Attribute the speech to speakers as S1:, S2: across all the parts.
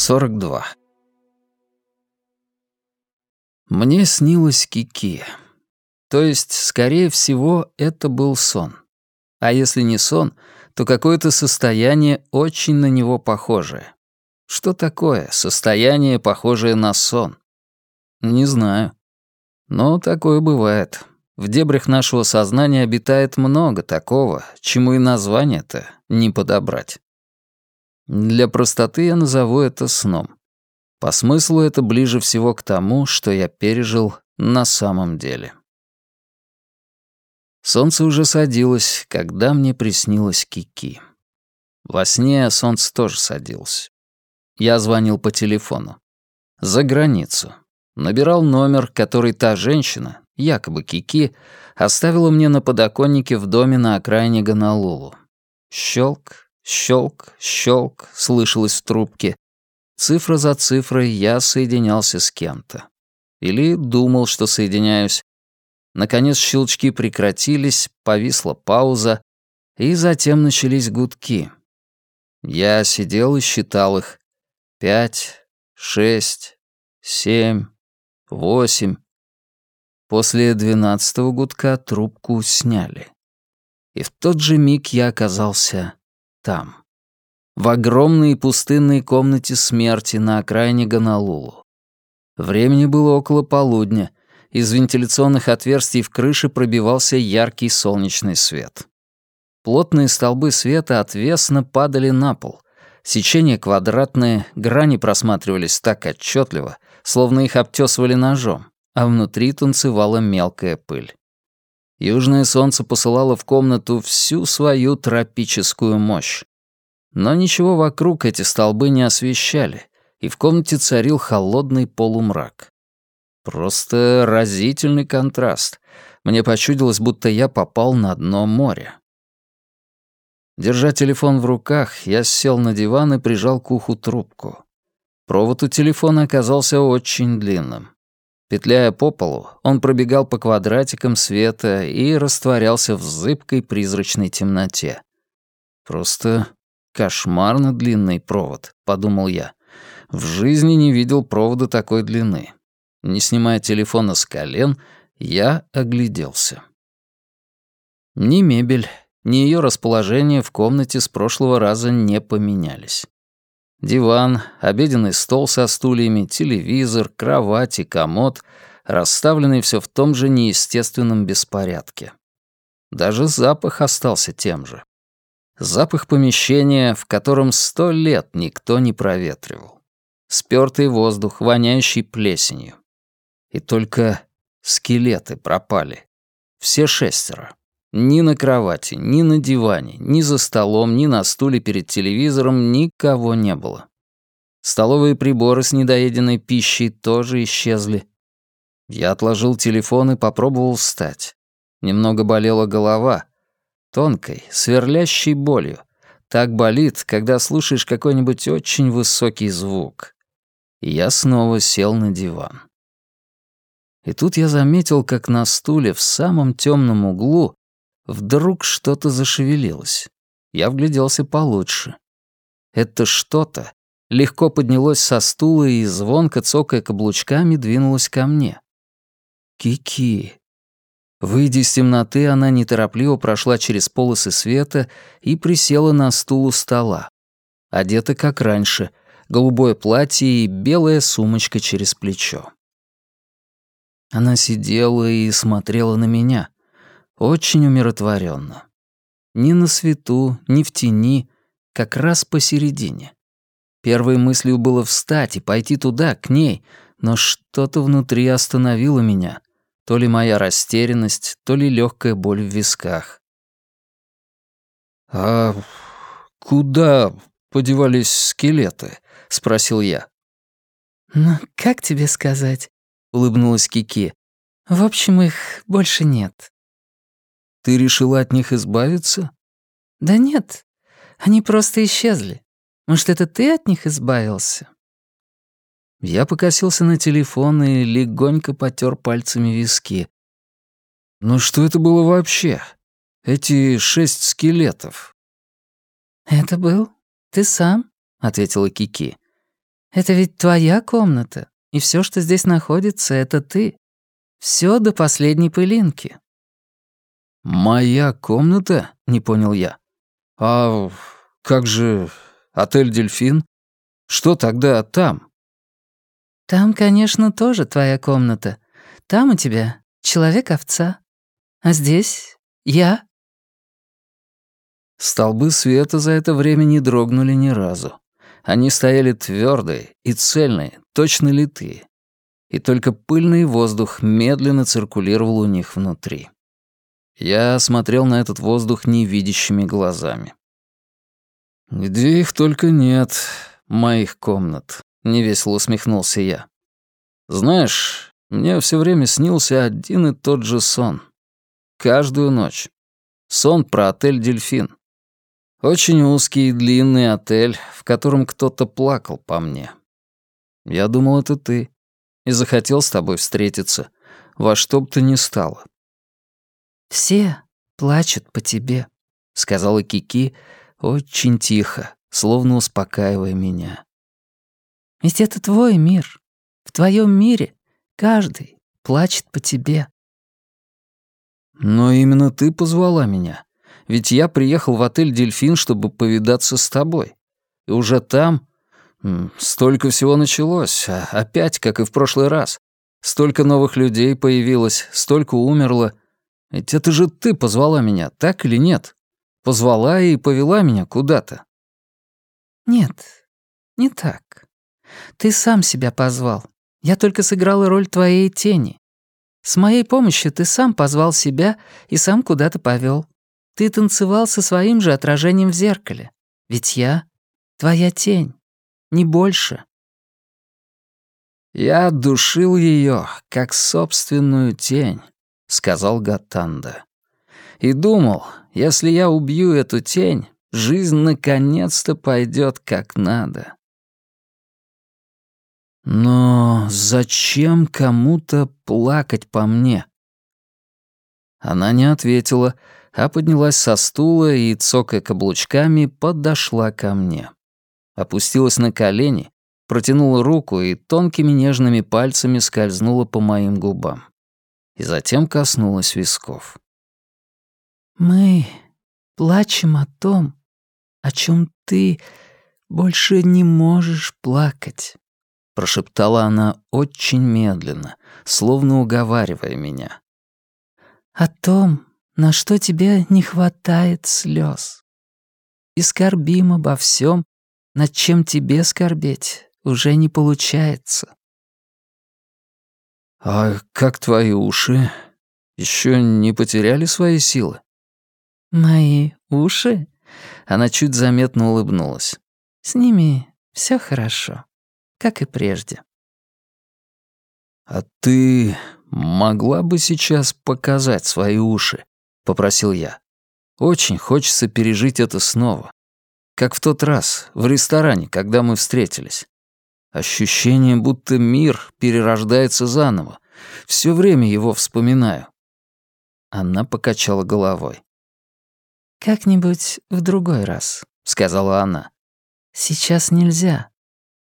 S1: 42. Мне снилось Кики. То есть, скорее всего, это был сон. А если не сон, то какое-то состояние очень на него похожее. Что такое состояние, похожее на сон? Не знаю. Но такое бывает. В дебрях нашего сознания обитает много такого, чему и название-то не подобрать. Для простоты я назову это сном. По смыслу это ближе всего к тому, что я пережил на самом деле. Солнце уже садилось, когда мне приснилось Кики. Во сне солнце тоже садилось. Я звонил по телефону. За границу. Набирал номер, который та женщина, якобы Кики, оставила мне на подоконнике в доме на окраине Гонолулу. Щелк, Щелк, щелк, слышалось в трубке. Цифра за цифрой я соединялся с кем-то. Или думал, что соединяюсь. Наконец щелчки прекратились, повисла пауза, и затем начались гудки. Я сидел и считал их. Пять, шесть, семь, восемь. После двенадцатого гудка трубку сняли. И в тот же миг я оказался там. В огромной пустынной комнате смерти на окраине Гонолулу. Времени было около полудня. Из вентиляционных отверстий в крыше пробивался яркий солнечный свет. Плотные столбы света отвесно падали на пол. Сечения квадратные, грани просматривались так отчетливо, словно их обтесывали ножом, а внутри танцевала мелкая пыль. Южное солнце посылало в комнату всю свою тропическую мощь. Но ничего вокруг эти столбы не освещали, и в комнате царил холодный полумрак. Просто разительный контраст. Мне почудилось, будто я попал на дно моря. Держа телефон в руках, я сел на диван и прижал к уху трубку. Провод у телефона оказался очень длинным. Петляя по полу, он пробегал по квадратикам света и растворялся в зыбкой призрачной темноте. «Просто кошмарно длинный провод», — подумал я. В жизни не видел провода такой длины. Не снимая телефона с колен, я огляделся. Ни мебель, ни ее расположение в комнате с прошлого раза не поменялись. Диван, обеденный стол со стульями, телевизор, кровать и комод, расставленные все в том же неестественном беспорядке. Даже запах остался тем же. Запах помещения, в котором сто лет никто не проветривал. Спёртый воздух, воняющий плесенью. И только скелеты пропали. Все шестеро. Ни на кровати, ни на диване, ни за столом, ни на стуле перед телевизором никого не было. Столовые приборы с недоеденной пищей тоже исчезли. Я отложил телефон и попробовал встать. Немного болела голова. Тонкой, сверлящей болью. Так болит, когда слушаешь какой-нибудь очень высокий звук. Я снова сел на диван. И тут я заметил, как на стуле в самом темном углу Вдруг что-то зашевелилось. Я вгляделся получше. Это что-то легко поднялось со стула и, звонко цокая каблучками, двинулось ко мне. Кики. Выйдя из темноты, она неторопливо прошла через полосы света и присела на стул у стола. Одета как раньше, голубое платье и белая сумочка через плечо. Она сидела и смотрела на меня — очень умиротворенно. Ни на свету, ни в тени, как раз посередине. Первой мыслью было встать и пойти туда, к ней, но что-то внутри остановило меня. То ли моя растерянность, то ли легкая боль в висках. «А куда подевались скелеты?» — спросил я.
S2: «Ну, как тебе сказать?» — улыбнулась Кики. «В общем, их больше нет.
S1: Ты решила от них избавиться?
S2: Да нет, они просто исчезли. Может, это ты от них избавился?
S1: Я покосился на телефон и легонько потер пальцами виски. Ну что это было вообще? Эти шесть скелетов.
S2: Это был ты сам, ответила Кики. Это ведь твоя комната, и все, что здесь находится, это ты. Все до последней пылинки».
S1: «Моя комната?» — не понял я. «А как же отель «Дельфин»? Что тогда там?»
S2: «Там, конечно, тоже твоя комната. Там у тебя человек-овца. А здесь я».
S1: Столбы света за это время не дрогнули ни разу. Они стояли твердые и цельные, точно литые. И только пыльный воздух медленно циркулировал у них внутри. Я смотрел на этот воздух невидящими глазами. «Где их только нет, моих комнат», — невесело усмехнулся я. «Знаешь, мне все время снился один и тот же сон. Каждую ночь. Сон про отель «Дельфин». Очень узкий и длинный отель, в котором кто-то плакал по мне. Я думал, это ты. И захотел с тобой встретиться. Во что бы то ни стало.
S2: «Все плачут по тебе», — сказала Кики очень тихо, словно успокаивая меня. «Ведь это твой мир. В твоем мире каждый плачет по тебе».
S1: «Но именно ты позвала меня. Ведь я приехал в отель «Дельфин», чтобы повидаться с тобой. И уже там столько всего началось, а опять, как и в прошлый раз. Столько новых людей появилось, столько умерло. Ведь это же ты позвала меня, так или нет? Позвала и повела меня куда-то.
S2: Нет, не так. Ты сам себя позвал. Я только сыграла роль твоей тени. С моей помощью ты сам позвал себя и сам куда-то повел. Ты танцевал со своим же отражением в зеркале. Ведь я — твоя тень, не больше.
S1: «Я душил ее, как собственную тень», — сказал Гатанда. «И думал, если я убью эту тень, жизнь наконец-то пойдет как надо». Но зачем кому-то плакать по мне? Она не ответила, а поднялась со стула и, цокая каблучками, подошла ко мне. Опустилась на колени, протянула руку и тонкими нежными пальцами скользнула по моим губам. И затем коснулась висков.
S2: «Мы плачем о том, о чем ты больше не можешь плакать», — прошептала она очень медленно, словно уговаривая меня. «О том, на что тебе не хватает слез. И скорбим обо всем, над чем тебе скорбеть уже не получается.
S1: «А как твои уши? Еще не потеряли свои силы?»
S2: «Мои уши?» Она чуть заметно улыбнулась. «С ними все хорошо, как и прежде».
S1: «А ты могла бы сейчас показать свои уши?» — попросил я. «Очень хочется пережить это снова. Как в тот раз, в ресторане, когда мы встретились. Ощущение, будто мир перерождается заново. Все время его вспоминаю». Она покачала головой.
S2: «Как-нибудь в другой раз», — сказала она. «Сейчас нельзя.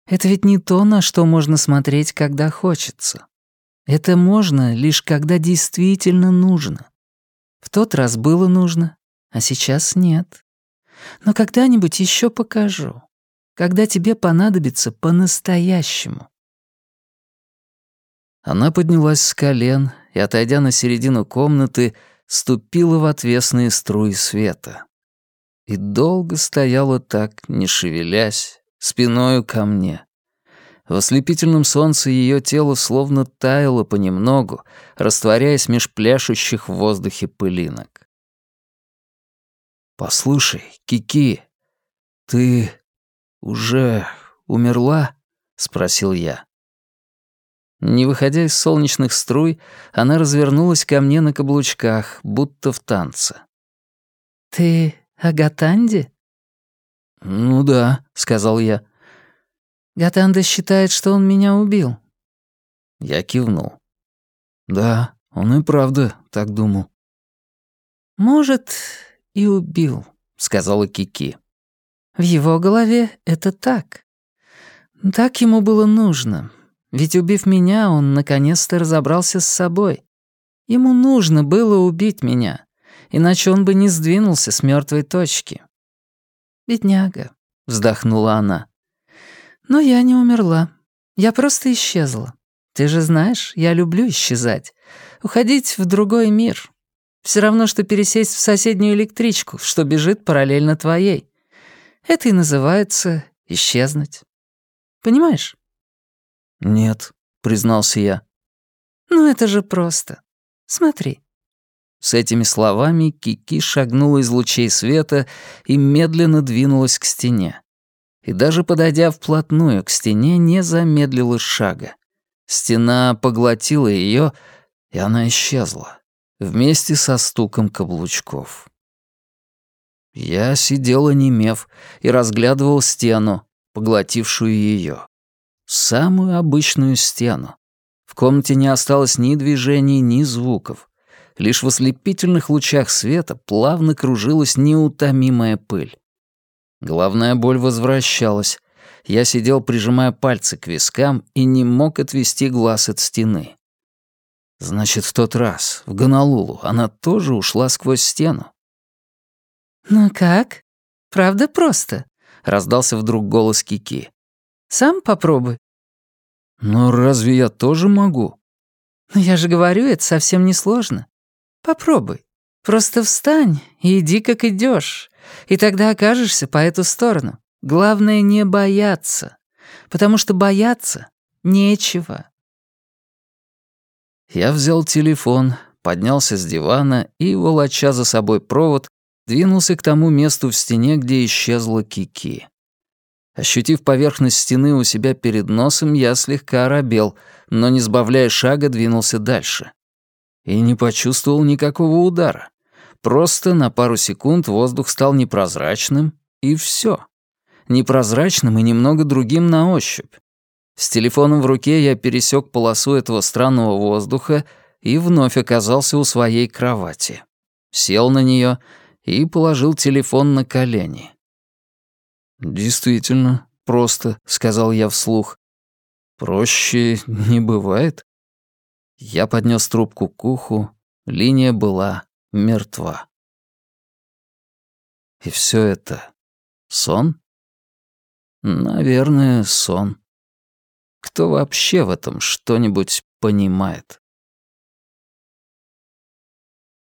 S2: Это ведь не то, на что можно смотреть, когда хочется. Это можно лишь когда действительно нужно. В тот раз было нужно, а сейчас нет. Но когда-нибудь еще покажу, когда тебе понадобится по-настоящему.
S1: Она поднялась с колен и, отойдя на середину комнаты, ступила в отвесные струи света. И долго стояла так, не шевелясь, спиною ко мне, в ослепительном солнце ее тело словно таяло понемногу, растворяясь меж пляшущих в воздухе пылинок. «Послушай, Кики, ты уже умерла?» — спросил я. Не выходя из солнечных струй, она развернулась ко мне на каблучках, будто в танце.
S2: «Ты о Гатанде?»
S1: «Ну да», — сказал я.
S2: Гатанда считает, что он меня убил».
S1: Я кивнул. «Да, он и правда так думал».
S2: «Может, и убил», — сказала Кики. «В его голове это так. Так ему было нужно. Ведь убив меня, он наконец-то разобрался с собой. Ему нужно было убить меня, иначе он бы не сдвинулся с мертвой точки. «Бедняга», — вздохнула она. «Но я не умерла. Я просто исчезла. Ты же знаешь, я люблю исчезать. Уходить в другой мир. Все равно, что пересесть в соседнюю электричку, что бежит параллельно твоей. Это и называется исчезнуть. Понимаешь?»
S1: «Нет», — признался я.
S2: «Ну это же просто. Смотри».
S1: С этими словами Кики шагнула из лучей света и медленно двинулась к стене. И даже подойдя вплотную к стене, не замедлила шага. Стена поглотила ее, и она исчезла, вместе со стуком каблучков. Я сидел онемев и разглядывал стену, поглотившую ее. Самую обычную стену. В комнате не осталось ни движений, ни звуков. Лишь в ослепительных лучах света плавно кружилась неутомимая пыль. Головная боль возвращалась. Я сидел, прижимая пальцы к вискам, и не мог отвести глаз от стены. Значит, в тот раз, в Гонолулу, она тоже ушла сквозь стену.
S2: «Ну как? Правда просто?»
S1: — раздался вдруг голос Кики.
S2: «Сам попробуй».
S1: «Но разве я тоже могу?»
S2: «Ну я же говорю, это совсем не сложно. Попробуй. Просто встань и иди, как идешь, и тогда окажешься по эту сторону. Главное — не бояться, потому что бояться нечего».
S1: Я взял телефон, поднялся с дивана и, волоча за собой провод, двинулся к тому месту в стене, где исчезла Кики. Ощутив поверхность стены у себя перед носом, я слегка оробел, но, не сбавляя шага, двинулся дальше. И не почувствовал никакого удара. Просто на пару секунд воздух стал непрозрачным, и все. Непрозрачным и немного другим на ощупь. С телефоном в руке я пересек полосу этого странного воздуха и вновь оказался у своей кровати. Сел на нее и положил телефон на колени. «Действительно, просто», — сказал я вслух. «Проще не бывает». Я поднес трубку к уху, линия была мертва. И все это сон? Наверное, сон. Кто вообще в этом что-нибудь понимает?